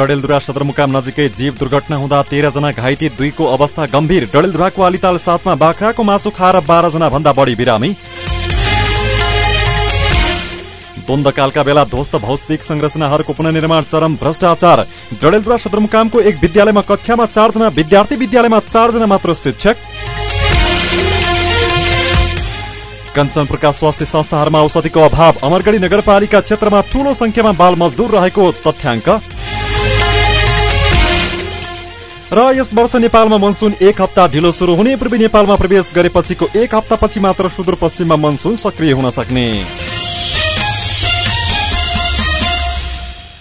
डडेलधुरा सदरमुकाम नजिकै जीव दुर्घटना हुँदा तेह्रजना घाइते दुईको अवस्था गम्भीर। डडेलधुराको आलिताल साथमा बाख्राको मासु खाएर बाह्रजना भन्दा बढी बिरामी। द्वन्दकालका बेला ध्वस्त भौतिक संरचनाहरूको पुननिर्माण चरम भ्रष्टाचार। डडेलधुरा सदरमुकामको एक विद्यालयमा कक्षामा चारजना विद्यार्थी विद्यालयमा चारजना मात्र शिक्षक। कञ्चनपुरका स्वास्थ्य संस्थाहरूमा औषधिको अभाव। अमरगढी नगरपालिका क्षेत्रमा ठूलो संख्यामा बाल मजदूर रहेको तथ्याङ्क। र यस वर्ष नेपालमा मनसुन एक हप्ता ढिलो शुरू हुने पूर्वी नेपालमा प्रवेश गरेपछिको एक हप्तापछि मात्र सुदूरपश्चिममा मनसुन सक्रिय हुन सक्ने।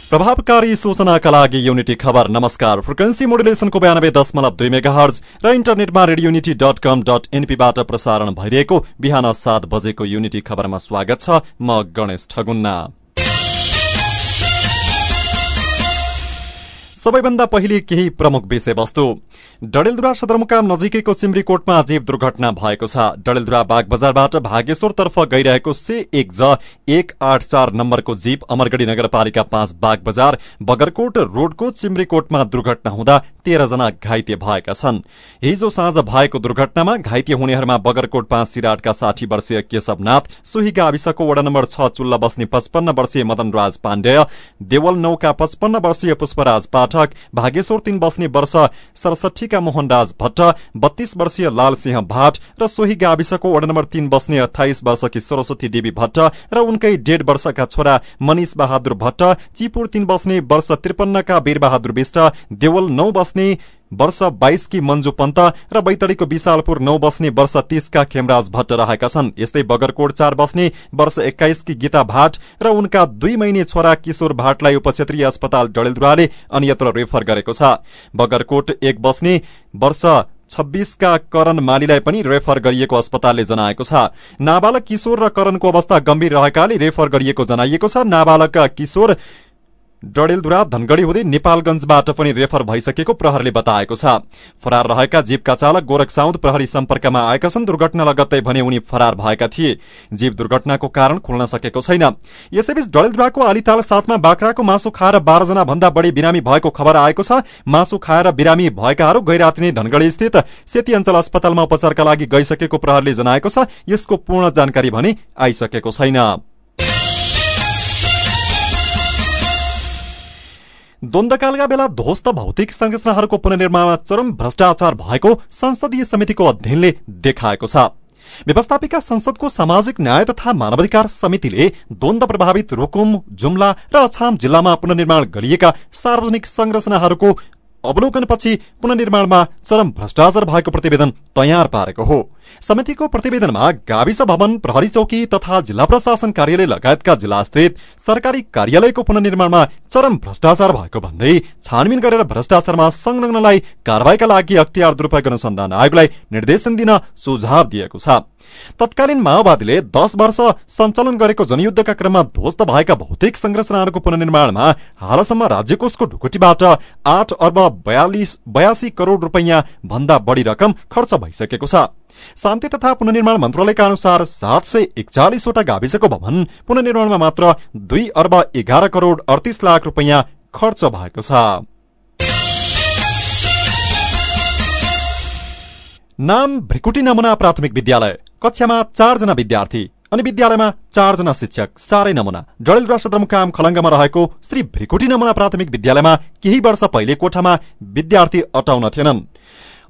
प्रभावकारी सूचनाका लागि युनिटी खबर। नमस्कार। फ्रिक्वेन्सी मोडुलेसनको बयानब्बे दशमलव दुई मेगा हर्ज र इन्टरनेटमा radio unity dot com dot एनपीबाट प्रसारण भइरहेको बिहान सात बजेको युनिटी खबरमा स्वागत छ म गणेश ठगुन्ना। सबैभन्दा पहिले केही प्रमुख विषयवस्तु। डडेलधुरा सदरमुकाम नजिकैको चिम्रीकोटमा जीव दुर्घटना भएको छ। डडेलधुरा बाग बजारबाट भागेश्वरतर्फ गइरहेको से एक ज एक आठ चार नम्बरको जीप अमरगढ़ी नगरपालिका पाँच बाग बजार बगरकोट रोडको चिम्रीकोटमा दुर्घटना हुँदा तेह्रजना घाइते भएका छन्। हिजो साँझ भएको दुर्घटनामा घाइते हुनेहरूमा बगरकोट पाँच सिराटका साठी वर्षीय केशवनाथ सोही गाविसको वडा नम्बर छ चुल्ला बस्ने पचपन्न वर्षीय मदनराज पाण्डेय देवल नौका पचपन्न वर्षीय पुष्पराज पाठक भागेश्वर तीन बस्ने वर्ष सडसठीका मोहनराज भट्ट बत्तीस वर्षीय लालसिंह भाट र सोही गाविसको वडा नम्बर तीन बस्ने अठाइस वर्षकी सरस्वती देवी भट्ट र उनकै डेढ वर्षका छोरा मनिष बहादुर भट्ट चिपुर तीन बस्ने वर्ष त्रिपन्नका वीरबहादुर विष्ट देवल नौ बस्ने वर्ष बाइसकी मञ्जु पन्त र बैतडीको विशालपुर नौ बस्ने वर्ष तीसका खेमराज भट्ट रहेका छन्। यस्तै बगरकोट चार बस्ने वर्ष एक्काइसकी गीता भाट र उनका दुई महिने छोरा किशोर भाटलाई उपक्षेत्रीय अस्पताल डडेलधुराले अन्यत्र रेफर गरेको छ। बगरकोट एक बस्ने वर्ष छब्बीसका करण मालीलाई पनि रेफर गरिएको अस्पतालले जनाएको छ। नाबालक किशोर र करणको अवस्था गम्भीर रहेकाले रेफर गरिएको जनाइएको छ। नाबालक किशोर डडेलधुरा धनगढ़ी हुँदै नेपालगंजबाट पनि रेफर भइसकेको प्रहरले बताएको छ। फरार रहेका जीवका चालक गोरख साउद प्रहरी सम्पर्कमा आएका छन्। दुर्घटना लगत्तै भने उनी फरार भएका थिए। जीव दुर्घटनाको कारण खुल्न सकेको छैन। यसैबीच डडेलधुराको आलिताल साथमा बाख्राको मासु खाएर बाह्रजना भन्दा बढ़ी बिरामी भएको खबर आएको छ। मासु खाएर बिरामी भएकाहरू गैराती नै धनगढ़ी स्थित सेती अञ्चल अस्पतालमा उपचारका लागि गइसकेको प्रहरले जनाएको छ। यसको पूर्ण जानकारी भने आइसकेको छैन। द्वन्दकालका बेला ध्वस्त भौतिक संरचनाहरूको पुननिर्माणमा चरम भ्रष्टाचार भएको संसदीय समितिको अध्ययनले देखाएको छ। व्यवस्थापिका संसदको सामाजिक न्याय तथा मानवाधिकार समितिले द्वन्द प्रभावित रुकुम जुम्ला र अछाम जिल्लामा पुननिर्माण गरिएका सार्वजनिक संरचनाहरूको अवलोकनपछि पुननिर्माणमा चरम भ्रष्टाचार भएको प्रतिवेदन तयार पारेको हो। समितिको प्रतिवेदनमा गाविस भवन प्रहरी चौकी तथा जिल्ला प्रशासन कार्यालय लगायतका जिल्लास्थित सरकारी कार्यालयको पुननिर्माणमा चरम भ्रष्टाचार भएको भन्दै छानबिन गरेर भ्रष्टाचारमा संलग्नलाई कारवाहीका लागि अख्तियार दुरूपयोग अनुसन्धान आयोगलाई निर्देशन दिन सुझाव दिएको छ। तत्कालीन माओवादीले दश वर्ष सञ्चालन गरेको जनयुद्धका क्रममा ध्वस्त भएका भौतिक संरचनाहरूको पुननिर्माणमा हालसम्म राज्यकोषको ढुकुटीबाट आठ अर्ब बयासी करोड़ रूपियाँ भन्दा बढ़ी रकम खर्च भइसकेको छ। शान्ति तथा पुननिर्माण मन्त्रालयका अनुसार सात सय एकचालिसवटा गाविसको भवन पुननिर्माणमा मात्र दुई अर्ब एघार करोड़ अडतिस लाख रूपियाँ खर्च भएको छ। नाम भ्रिकुटी नमुना प्राथमिक विद्यालय कक्षामा चारजना विद्यार्थी अनि विद्यालयमा चारजना शिक्षक साह्रै नमुना। डडेलधुरा सदरमुकाम खलङ्गमा रहेको श्री भ्रिकुटी नमुना प्राथमिक विद्यालयमा केही वर्ष पहिले कोठामा विद्यार्थी अटाउन थिएनन्।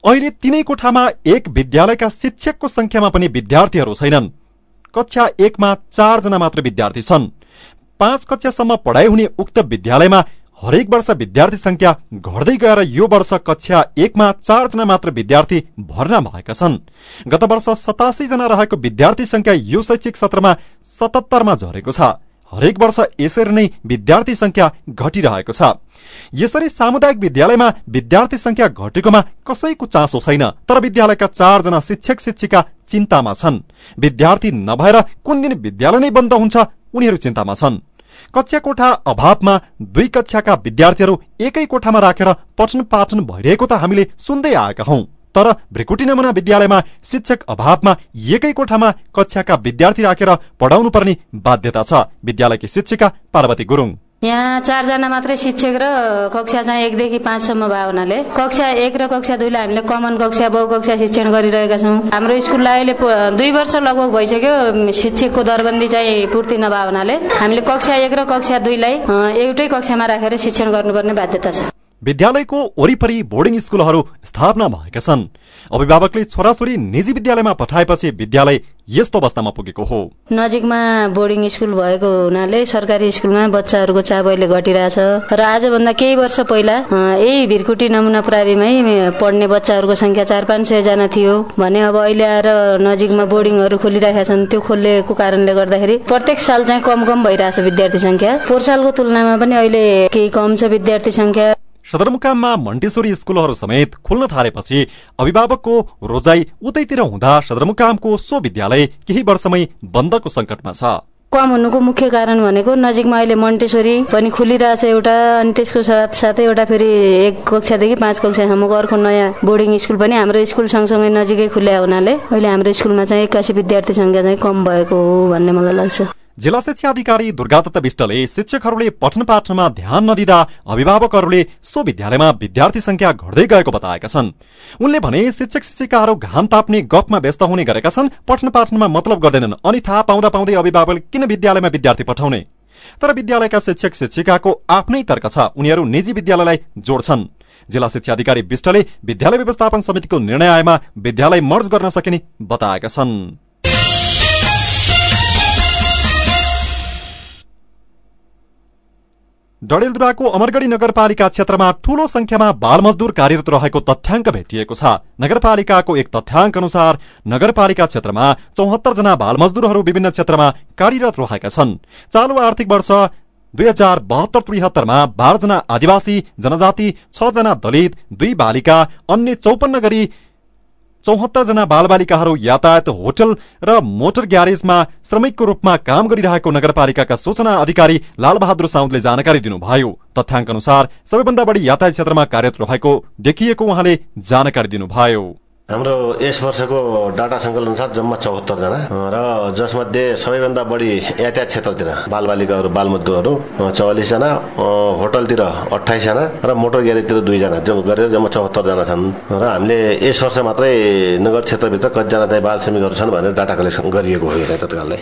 अहिले तिनै कोठामा एक विद्यालयका शिक्षकको संख्यामा पनि विद्यार्थीहरू छैनन्। कक्षा एकमा चारजना मात्र विद्यार्थी छन्। पाँच कक्षासम्म पढाइ हुने उक्त विद्यालयमा हरेक वर्ष विद्यार्थी संख्या घट्दै गएर यो वर्ष कक्षा एकमा चारजना मात्र विद्यार्थी भर्ना भएका छन्। गत वर्ष सतासी जना रहेको विद्यार्थी संख्या यो शैक्षिक सत्रमा सतहत्तरमा झरेको छ। हरेक वर्ष यसरी नै विद्यार्थी संख्या घटिरहेको छ। यसरी सामुदायिक विद्यालयमा विद्यार्थी संख्या घटेकोमा कसैको चासो छैन तर विद्यालयका चारजना शिक्षक शिक्षिका चिन्तामा छन्। विद्यार्थी नभएर कुन दिन विद्यालय नै बन्द हुन्छ उनीहरू चिन्तामा छन्। कक्षा कोठा अभावमा दुई कक्षाका विद्यार्थीहरू एकै कोठामा राखेर पठन पाठन भइरहेको त हामीले सुन्दै आएका हौं। तर भ्रिकुटी नमुना विद्यालयमा शिक्षक अभावमा एकै कोठामा कक्षाका विद्यार्थी राखेर पढाउनु पर्ने बाध्यता छ। विद्यालयकी शिक्षिका पार्वती गुरुङ। यहाँ चारजना मात्रै शिक्षक र कक्षा चाहिँ एकदेखि पाँचसम्म भयो हुनाले कक्षा एक र कक्षा दुईलाई हामीले कमन कक्षा बहुकक्षा शिक्षण गरिरहेका छौँ। हाम्रो स्कुललाई अहिले दुई वर्ष लगभग भइसक्यो शिक्षकको दरबन्दी चाहिँ पूर्ति नभए हुनाले हामीले कक्षा एक र कक्षा दुईलाई एउटै कक्षामा राखेर शिक्षण गर्नुपर्ने बाध्यता छ। विद्यालयको वरिपरि बोर्डिङ स्कुलहरू स्थापना भएका छन्। अभिभावकले छोराछोरी निजी विद्यालयमा पठाएपछि विद्यालय यस्तो अवस्थामा पुगेको हो। नजिकमा बोर्डिङ स्कुल भएको हुनाले सरकारी स्कुलमा बच्चाहरूको चाप अहिले घटिरहेछ र आजभन्दा केही वर्ष पहिला यही भिरकुटी नमुना प्राविमै पढ्ने बच्चाहरूको संख्या चार पाँच सयजना थियो। भने अब अहिले आएर नजिकमा बोर्डिङहरू खोलिरहेका छन् त्यो खोलिएको कारणले गर्दाखेरि प्रत्येक साल चाहिँ कम कम भइरहेछ विद्यार्थी संख्या पोहोर सालको तुलनामा पनि अहिले केही कम छ विद्यार्थी संख्या सदरमुकाममा मन्टेश्वरी स्कुलहरू समेत खुल्न थालेपछि अभिभावकको रोजाई उतैतिर हुँदा सदरमुकामको सो विद्यालय केही वर्षमै बन्दको संकटमा छ। कम हुनुको मुख्य कारण भनेको नजिकमा अहिले मन्टेश्वरी पनि खुलिरहेछ एउटा अनि त्यसको साथ साथै एउटा फेरि एक कक्षादेखि पाँच कक्षासम्मको अर्को नयाँ बोर्डिङ स्कुल पनि हाम्रो स्कुल सँगसँगै नजिकै खुल्या हुनाले अहिले हाम्रो स्कुलमा चाहिँ एक्कासी विद्यार्थी सङ्ख्या चाहिँ कम भएको हो भन्ने मलाई लाग्छ। जिल्ला शिक्षा अधिकारी दुर्गादत्त विष्टले शिक्षकहरूले पठन पाठनमा ध्यान नदिँदा अभिभावकहरूले सो विद्यालयमा विद्यार्थी संख्या घट्दै गएको बताएका छन्। उनले भने शिक्षक शिक्षिकाहरू घाम ताप्ने गफमा व्यस्त हुने गरेका छन् पठन पाठनमा मतलब गर्दैनन् अनि थाहा पाउँदा पाउँदै अभिभावकले किन विद्यालयमा विद्यार्थी पठाउने? तर विद्यालयका शिक्षक शिक्षिकाको आफ्नै तर्क छ उनीहरू निजी विद्यालयलाई जोड्छन्। जिल्ला शिक्षा अधिकारी विष्टले विद्यालय व्यवस्थापन समितिको निर्णय आएमा विद्यालय मर्ज गर्न सकिने बताएका छन्। डडेलधुराको अमरगढी नगरपालिका क्षेत्रमा ठूलो संख्यामा बाल मजदूर कार्यरत रहेको तथ्याङ्क भेटिएको छ। नगरपालिकाको एक तथ्याङ्क अनुसार नगरपालिका क्षेत्रमा चौहत्तर जना बाल मजदूरहरू विभिन्न क्षेत्रमा कार्यरत रहेका छन्। चालु आर्थिक वर्ष दुई हजार बहत्तर त्रिहत्तरमा बाह्रजना आदिवासी जनजाति छ जना दलित दुई बालिका अन्य चौपन्न गरी चौहत्तर जना बालबालिकाहरू यातायात होटल र मोटर ग्यारेजमा श्रमिकको रूपमा काम गरिरहेको नगरपालिकाका सूचना अधिकारी लालबहादुर साउदले जानकारी दिनुभयो। तथ्याङ्क अनुसार सबैभन्दा बढी यातायात क्षेत्रमा कार्यरत रहेको देखिएको उहाँले जानकारी दिनुभयो। हाम्रो यस वर्षको डाटा सङ्कलन अनुसार जम्मा चौहत्तरजना र जसमध्ये सबैभन्दा बढी यातायात क्षेत्रतिर बालबालिकाहरू बालमजदुरहरू चौवालिसजना होटलतिर अठाइसजना र मोटर ग्यारेजतिर दुईजना गरेर जम्मा चौहत्तरजना छन्। र हामीले यस वर्ष मात्रै नगर क्षेत्रभित्र कतिजना चाहिँ बाल श्रमिकहरू छन् भनेर डाटा कलेक्सन गरिएको हो तत्काललाई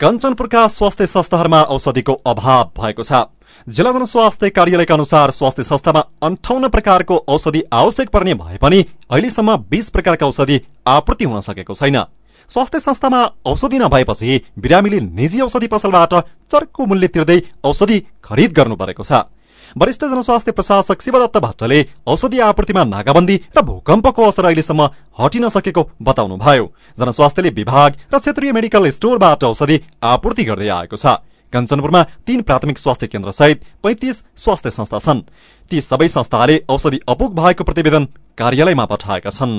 कञ्चनपुरका स्वास्थ्य संस्थाहरूमा औषधिको अभाव भएको छ। जिल्ला जनस्वास्थ्य कार्यालयका अनुसार स्वास्थ्य संस्थामा अन्ठाउन्न प्रकारको औषधि आवश्यक पर्ने भए पनि अहिलेसम्म बीस प्रकारका औषधि आपूर्ति हुन सकेको छैन। स्वास्थ्य संस्थामा औषधि नभएपछि बिरामीले निजी औषधि पसलबाट चर्को मूल्य तिर्दै औषधि खरिद गर्नु परेको छ। वरिष्ठ जनस्वास्थ्य प्रशासक शिवदत्त भट्टले औषधि आपूर्तिमा नागाबन्दी र भूकम्पको असर अहिलेसम्म हटिन सकेको बताउनुभयो। जनस्वास्थ्यले विभाग र क्षेत्रीय मेडिकल स्टोरबाट औषधि आपूर्ति गर्दै आएको छ। कञ्चनपुरमा तीन प्राथमिक स्वास्थ्य केन्द्र सहित पैंतिस स्वास्थ्य संस्था छन्। ती सबै संस्थाले औषधि अपुग भएको प्रतिवेदन कार्यालयमा पठाएका छन्।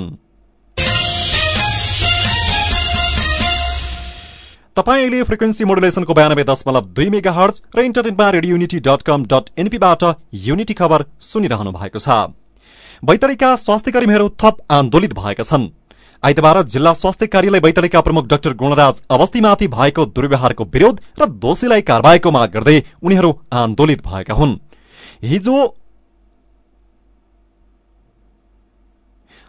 तपाईँ अहिले फ्रिक्वेन्सी मोडुलेसनको बयानब्बे दशमलव दुई मेगा हर्च र इन्टरनेटमा radio unity dot com dot एनपीबाट unity खबर सुनिरहनु भएको छ। बैतडीका स्वास्थ्य कर्मीहरू थप आन्दोलित भएका छन्। आइतबार जिल्ला स्वास्थ्य कार्यालय बैतडीका प्रमुख डाक्टर गुणराज अवस्थीमाथि भएको दुर्व्यवहारको विरोध र दोषीलाई कारवाहीको माग गर्दै उनीहरू आन्दोलित भएका हुन्। हिजो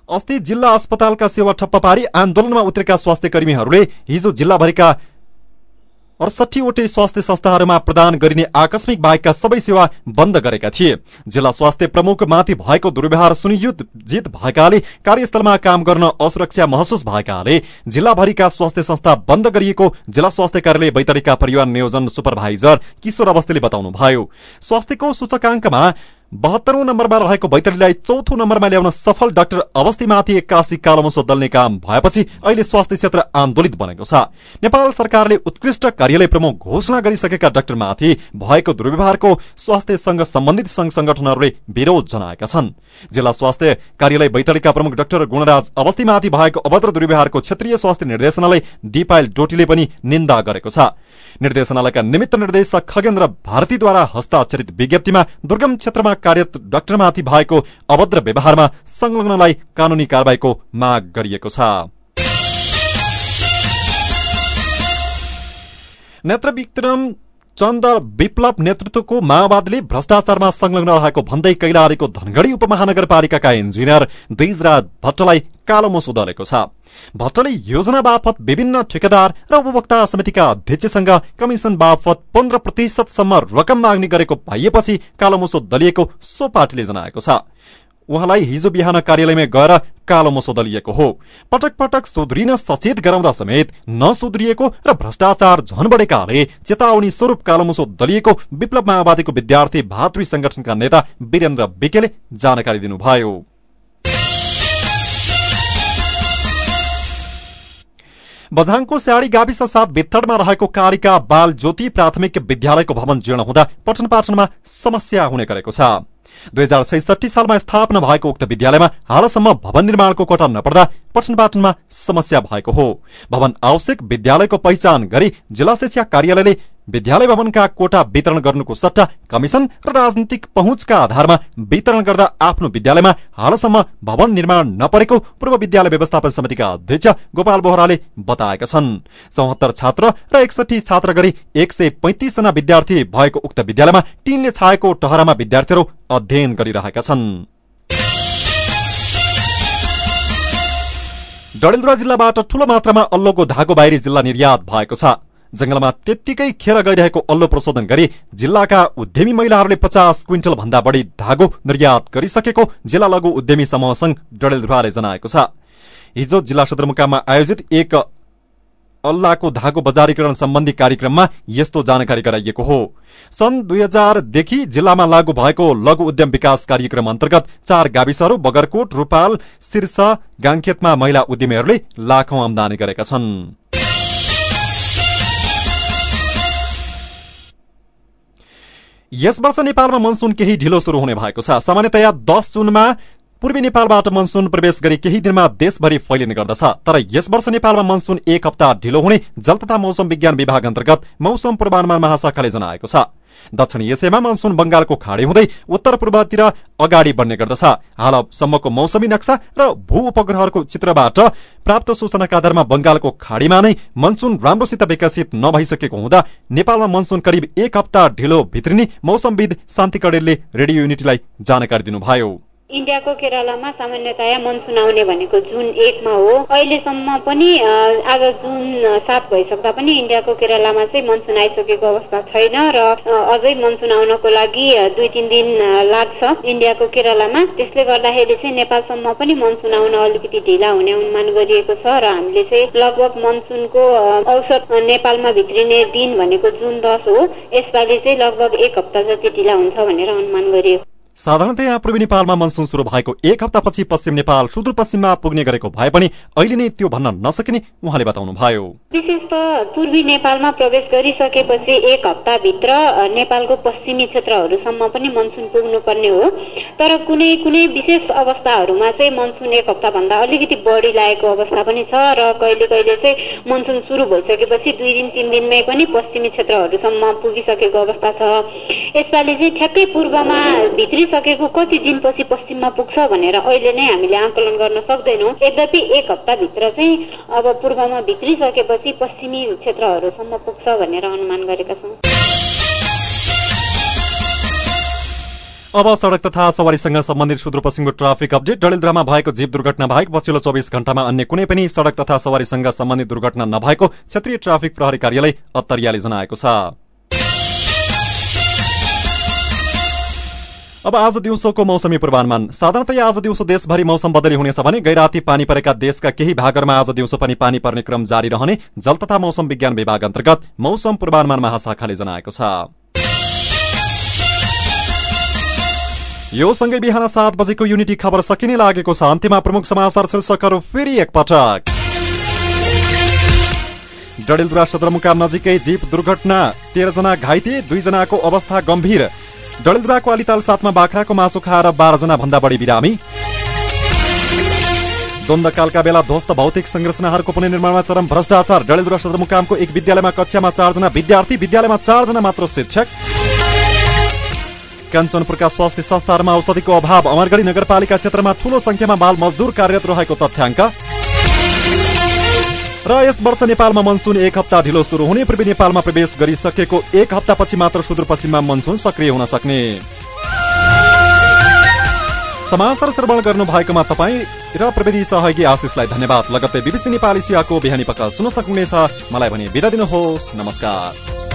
अस्ति जिल्ला अस्पतालका सेवा ठप्प पारी आन्दोलनमा उत्रेका स्वास्थ्य कर्मीहरूले हिजो जिल्लाभरिका अडसठीवटै स्वास्थ्य संस्थाहरूमा प्रदान गरिने आकस्मिक बाहेकका सबै सेवा बन्द गरेका थिए। जिल्ला स्वास्थ्य प्रमुख माथि भएको दुर्व्यवहार सुनियोजित भएकाले कार्यस्थलमा काम गर्न असुरक्षा महसुस भएकाले जिल्लाभरिका स्वास्थ्य संस्था बन्द गरिएको जिल्ला स्वास्थ्य कार्यालय बैतडीका परिवार नियोजन सुपरभाइजर किशोर अवस्थीले बताउनुभयो। स्वास्थ्यको सूचकाङ्कमा बहत्तरौं नम्बरमा रहेको बैतडीलाई चौथो नम्बरमा ल्याउन सफल डाक्टर अवस्थीमाथि एक्कासी कालोमसो दल्ने काम भएपछि अहिले स्वास्थ्य क्षेत्र आन्दोलित बनेको छ। नेपाल सरकारले उत्कृष्ट कार्यालय प्रमुख घोषणा गरिसकेका डाक्टरमाथि भएको दुर्व्यवहारको स्वास्थ्यसँग सम्बन्धित संघ संगठनहरूले विरोध जनाएका छन्। जिल्ला स्वास्थ्य कार्यालय बैतडीका प्रमुख डाक्टर गुणराज अवस्थीमाथि भएको अभद्र दुर्व्यवहारको क्षेत्रीय स्वास्थ्य निर्देशनालय दिपायल डोटीले पनि निन्दा गरेको छ। निर्देशनालयका निमित्त निर्देशक खगेन्द्र भारतीद्वारा हस्ताक्षरित विज्ञप्तिमा दुर्गम क्षेत्रमा कार्यरत डाक्टरमाथि भएको अभद्र व्यवहारमा संलग्नलाई कानूनी कारवाहीको माग गरिएको छ। नेत्र विक्रम चन्द विप्लव नेतृत्वको माओवादीले भ्रष्टाचारमा संलग्न रहेको भन्दै कैलालीको धनगढ़ी उपमहानगरपालिकाका इन्जिनियर द्विजराज भट्टलाई कालो मोसो दलेको छ। भट्टले योजना बापत विभिन्न ठेकेदार र उपभोक्ता समितिका अध्यक्षसँग कमिशन बापत पन्ध्र प्रतिशतसम्म रकम माग्ने गरेको पाइएपछि कालो मोसो दलिएको सो पार्टीले जनाएको छ। उहाँलाई हिजो बिहान कार्यालयमा गएर कालो मोसो दलिएको हो। पटक पटक सुध्रिन सचेत गराउँदा समेत नसुध्रिएको र भ्रष्टाचार झन बढेकाले चेतावनी स्वरूप कालो मोसो दलिएको विप्लव माओवादीको विद्यार्थी भातृ संगठनका नेता वीरेन्द्र विकेले जानकारी दिनुभयो। बझाङको स्याडी गाविस साथ भित्तडमा रहेको कारिका बाल ज्योति प्राथमिक विद्यालयको भवन जीर्ण हुँदा पठन पाठनमा समस्या हुने गरेको छ। दुई हजार छैसठी सालमा स्थापना भएको उक्त विद्यालयमा हालसम्म भवन निर्माणको कोटा नपर्दा पठन पाठनमा समस्या भएको हो। भवन आवश्यक विद्यालयको पहिचान गरी जिल्ला शिक्षा कार्यालयले विद्यालय भवनका कोटा वितरण गर्नुको सट्टा कमिशन र राजनीतिक पहुँचका आधारमा वितरण गर्दा आफ्नो विद्यालयमा हालसम्म भवन निर्माण नपरेको पूर्व विद्यालय व्यवस्थापन समितिका अध्यक्ष गोपाल बोहराले बताएका छन्। चौहत्तर छात्र र एकसठी छात्र गरी एक सय पैंतिसजना विद्यार्थी भएको उक्त विद्यालयमा टीनले छाएको टहरामा विद्यार्थीहरू अध्ययन गरिरहेका छन्। डडेलधुरा जिल्लाबाट ठूलो मात्रामा अल्लोको धागो बाहिरी जिल्ला निर्यात भएको छ। जंगलमा त्यत्तिकै खेर गइरहेको अल्लो प्रशोधन गरी जिल्लाका उद्यमी महिलाहरूले पचास क्विन्टल भन्दा बढी धागो निर्यात गरिसकेको जिल्ला लघु उद्यमी समूह संघ डडेलधुराले जनाएको छ। हिजो जिल्ला सदरमुकाममा आयोजित एक अल्लाहको धागो बजारीकरण सम्बन्धी कार्यक्रममा यस्तो जानकारी गराइएको हो। सन् दुई हजारदेखि जिल्लामा लागू भएको लघु उद्यम विकास कार्यक्रम अन्तर्गत चार गाविसहरू बगरकोट रूपाल शीर्ष गाङखेतमा महिला उद्यमीहरूले लाखौं आमदानी गरेका छन्। यस वर्ष नेपालमा मनसुन केही ढिलो शुरू हुने भएको छ। सामान्यतया दस जुनमा पूर्वी नेपालबाट मनसुन प्रवेश गरी केही दिनमा देशभरि फैलिने गर्दछ। तर यस वर्ष नेपालमा मनसुन एक हप्ता ढिलो हुने जल तथा मौसम विज्ञान विभाग अन्तर्गत मौसम पूर्वानुमान महाशाखाले जनाएको छ। दक्षिण एसियामा मनसुन बंगालको खाडी हुँदै उत्तर पूर्वतिर अगाडि बढ्ने गर्दछ। हालसम्मको मौसमी नक्सा र भू उपग्रहहरूको चित्रबाट प्राप्त सूचनाका आधारमा बंगालको खाडीमा नै मनसुन राम्रोसित विकसित नभइसकेको हुँदा नेपालमा मनसुन करिब एक हप्ता ढिलो भित्रिने मौसमविद शान्ति कडेलले रेडियो युनिटीलाई जानकारी दिनुभयो। इन्डियाको केरलामा सामान्यतया मनसुन आउने भनेको जुन एकमा हो अहिलेसम्म पनि आज जुन सात भइसक्दा पनि इन्डियाको केरलामा चाहिँ मनसुन आइसकेको अवस्था छैन र अझै मनसुन आउनको लागि दुई तिन दिन लाग्छ इन्डियाको केरलामा। त्यसले गर्दाखेरि चाहिँ नेपालसम्म पनि मनसुन आउन अलिकति ढिला हुने अनुमान गरिएको छ र हामीले चाहिँ लगभग मनसुनको औसत नेपालमा भित्रिने दिन भनेको जुन दस हो यसपालि चाहिँ लगभग एक हप्ता जति ढिला हुन्छ भनेर अनुमान गरिएको। साधारणतया पूर्वी नेपालमा मनसुन शुरू भएको एक हप्तापछि पश्चिम नेपाल सुदूरपश्चिममा पुग्ने गरेको भए पनि अहिले नै त्यो भन्न नसकिने उहाँले बताउनुभयो। विशेष त पूर्वी नेपालमा प्रवेश गरिसकेपछि एक हप्ताभित्र नेपालको पश्चिमी क्षेत्रहरूसम्म पनि मनसुन पुग्नुपर्ने हो। तर कुनै कुनै विशेष अवस्थाहरूमा चाहिँ मनसुन एक हप्ताभन्दा अलिकति बढी लागेको अवस्था पनि छ र कहिले कहिले चाहिँ मनसुन सुरु भइसकेपछि दुई दिन तिन दिनमै पनि पश्चिमी क्षेत्रहरूसम्म पुगिसकेको अवस्था छ। यसपालि चाहिँ ठ्याक्कै पूर्वमा भित्री सकेको कति दिनपछि पश्चिममा पुग्छ भनेर अहिले नै हामीले आकलन गर्न सक्दैनौँ। यद्यपि एक हप्ताभित्र चाहिँ अब पूर्वमा भित्रिसकेपछि पश्चिमी क्षेत्रहरूसम्म पुग्छ भनेर अनुमान गरेका छौँ। अब सड़क तथा सवारीसँग सम्बन्धित सुदूरपश्चिमको ट्राफिक अपडेट। डडेलधुरामा भएको जीव दुर्घटना बाहेक पछिल्लो चौबिस घण्टामा अन्य कुनै पनि सड़क तथा सवारीसँग सम्बन्धित दुर्घटना नभएको क्षेत्रीय ट्राफिक प्रहरी कार्यालय अत्तरियाले जनाएको छ। अब आज दिउँसोको मौसमी पूर्वानुमान। साधारणतया आज दिउँसो देशभरि मौसम बदली हुनेछ भने गैराती पानी परेका देशका केही भागहरूमा आज दिउँसो पनि पानी पर्ने क्रम जारी रहने जल तथा मौसम विज्ञान विभाग अन्तर्गत मौसम पूर्वानुमान महाशाखाले जनाएको छ। यो सँगै बिहान सात बजेको युनिटी खबर सकिने लागेको छ। अन्त्यमा प्रमुख समाचार शीर्षकहरू फेरि एकपटक। डडेलधुरा सदरमुकाम नजिकै जीप दुर्घटना तेह्रजना घाइते दुईजनाको अवस्था गम्भीर। डडेलधुराको अलिताल साथमा बाख्राको मासु खाएर बाह्रजना भन्दा बढी बिरामी। द्वन्दकालका बेला ध्वस्त भौतिक संरचनाहरूको पुनर्निर्माणमा चरम भ्रष्टाचार। डडेलधुरा सदरमुकामको एक विद्यालयमा कक्षामा चारजना विद्यार्थी विद्यालयमा चारजना मात्र शिक्षक। कञ्चनपुरका स्वास्थ्य संस्थाहरूमा औषधिको अभाव। अमरगढी नगरपालिका क्षेत्रमा ठूलो संख्यामा बाल मजदूर कार्यरत रहेको तथ्याङ्क। र यस वर्ष नेपालमा मनसुन एक हप्ता ढिलो सुरु हुने पूर्वी नेपालमा प्रवेश गरिसकेको एक हप्तापछि मात्र सुदूरपश्चिममा मनसुन सक्रिय हुन सक्ने। समाचार श्रवण गर्नु भएकोमा तपाईँ र प्रविधि सहयोगी आशिषलाई धन्यवाद। लगत्तै बिबिसी नेपाली सियाको बिहानी पक्का सुन्न सक्नुहुनेछ। मलाई भने बिदा दिनुहोस्। नमस्कार।